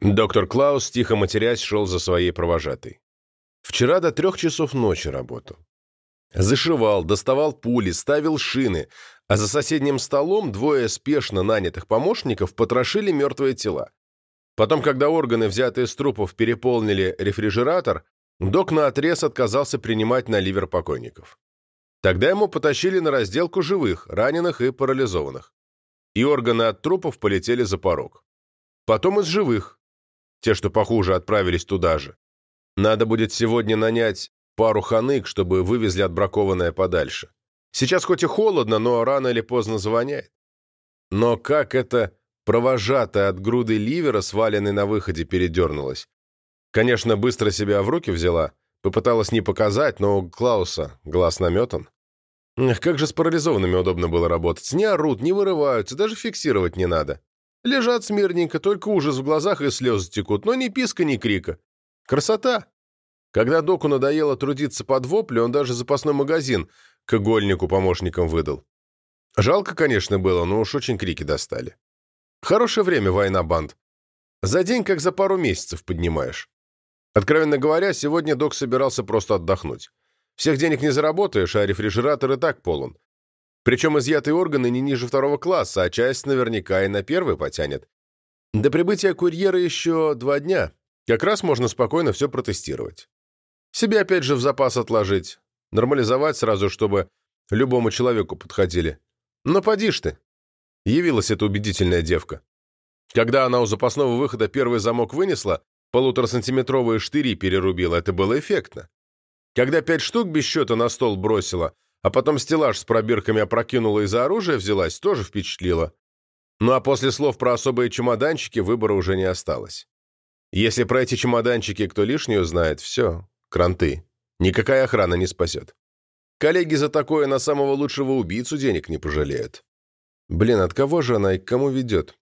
Доктор Клаус, тихо матерясь, шел за своей провожатой. Вчера до трех часов ночи работал. Зашивал, доставал пули, ставил шины, а за соседним столом двое спешно нанятых помощников потрошили мертвые тела. Потом, когда органы, взятые с трупов, переполнили рефрижератор, док наотрез отказался принимать на ливер покойников. Тогда ему потащили на разделку живых, раненых и парализованных. И органы от трупов полетели за порог. Потом из живых. Те, что похуже, отправились туда же. Надо будет сегодня нанять пару ханык, чтобы вывезли отбракованное подальше. Сейчас хоть и холодно, но рано или поздно звоняет. Но как это провожатая от груды ливера, сваленной на выходе, передернулась? Конечно, быстро себя в руки взяла, попыталась не показать, но у Клауса глаз наметан. Эх, как же с парализованными удобно было работать. Не орут, не вырываются, даже фиксировать не надо. Лежат смирненько, только ужас в глазах и слезы текут, но ни писка, ни крика. Красота! Когда доку надоело трудиться под вопли, он даже запасной магазин к игольнику помощникам выдал. Жалко, конечно, было, но уж очень крики достали. Хорошее время война банд. За день, как за пару месяцев поднимаешь. Откровенно говоря, сегодня док собирался просто отдохнуть. Всех денег не заработаешь, а рефрижератор и так полон. Причем изъятые органы не ниже второго класса, а часть наверняка и на первый потянет. До прибытия курьера еще два дня. Как раз можно спокойно все протестировать. Себе опять же в запас отложить. Нормализовать сразу, чтобы любому человеку подходили. Но поди ж ты. Явилась эта убедительная девка. Когда она у запасного выхода первый замок вынесла, полуторасантиметровые штыри перерубила, это было эффектно. Когда пять штук без счета на стол бросила, а потом стеллаж с пробирками опрокинула и за оружие взялась, тоже впечатлило. Ну а после слов про особые чемоданчики выбора уже не осталось. Если про эти чемоданчики кто лишнюю знает, все, кранты. Никакая охрана не спасет. Коллеги за такое на самого лучшего убийцу денег не пожалеют. Блин, от кого же она и к кому ведет?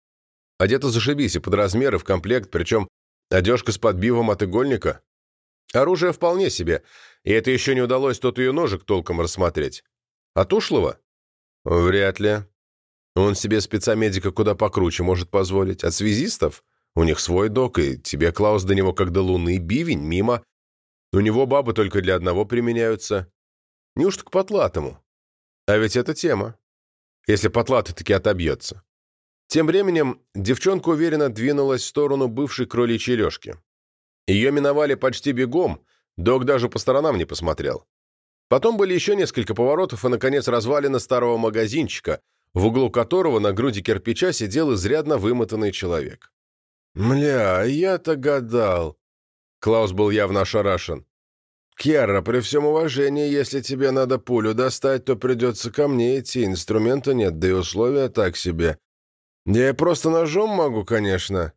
Одета зашибись и под размеры, в комплект, причем одежка с подбивом от игольника. Оружие вполне себе, и это еще не удалось тот ее ножик толком рассмотреть. От ушлого? Вряд ли. Он себе спецамедика куда покруче может позволить. От связистов? У них свой док, и тебе, Клаус, до него как до луны, бивень, мимо. У него бабы только для одного применяются. Неужто к потлатому? А ведь это тема. Если потлатый таки отобьется. Тем временем девчонка уверенно двинулась в сторону бывшей кроличьей лёжки. Ее миновали почти бегом, док даже по сторонам не посмотрел. Потом были еще несколько поворотов и, наконец, развалина старого магазинчика, в углу которого на груди кирпича сидел изрядно вымотанный человек. «Мля, я-то гадал!» Клаус был явно ошарашен. «Кьяра, при всем уважении, если тебе надо пулю достать, то придется ко мне идти, инструмента нет, да и условия так себе. Я просто ножом могу, конечно.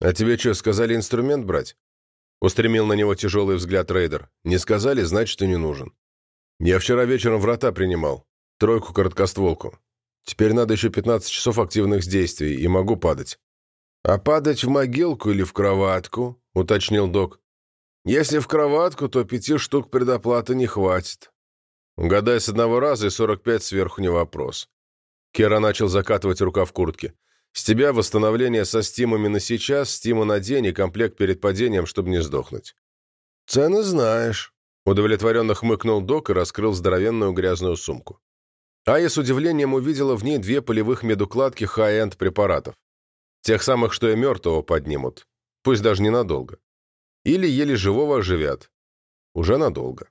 А тебе что, сказали инструмент брать?» Устремил на него тяжелый взгляд рейдер. «Не сказали, значит, и не нужен. Я вчера вечером врата принимал. Тройку-короткостволку. Теперь надо еще 15 часов активных действий, и могу падать». «А падать в могилку или в кроватку?» — уточнил док. «Если в кроватку, то пяти штук предоплаты не хватит». «Угадай с одного раза, и 45 сверху не вопрос». Кера начал закатывать рукав куртки. С тебя восстановление со стимами на сейчас, стима на день и комплект перед падением, чтобы не сдохнуть. Цены знаешь. Удовлетворенно хмыкнул док и раскрыл здоровенную грязную сумку. Ая с удивлением увидела в ней две полевых медукладки high-end препаратов. Тех самых, что и мертвого поднимут. Пусть даже ненадолго. Или еле живого оживят. Уже надолго.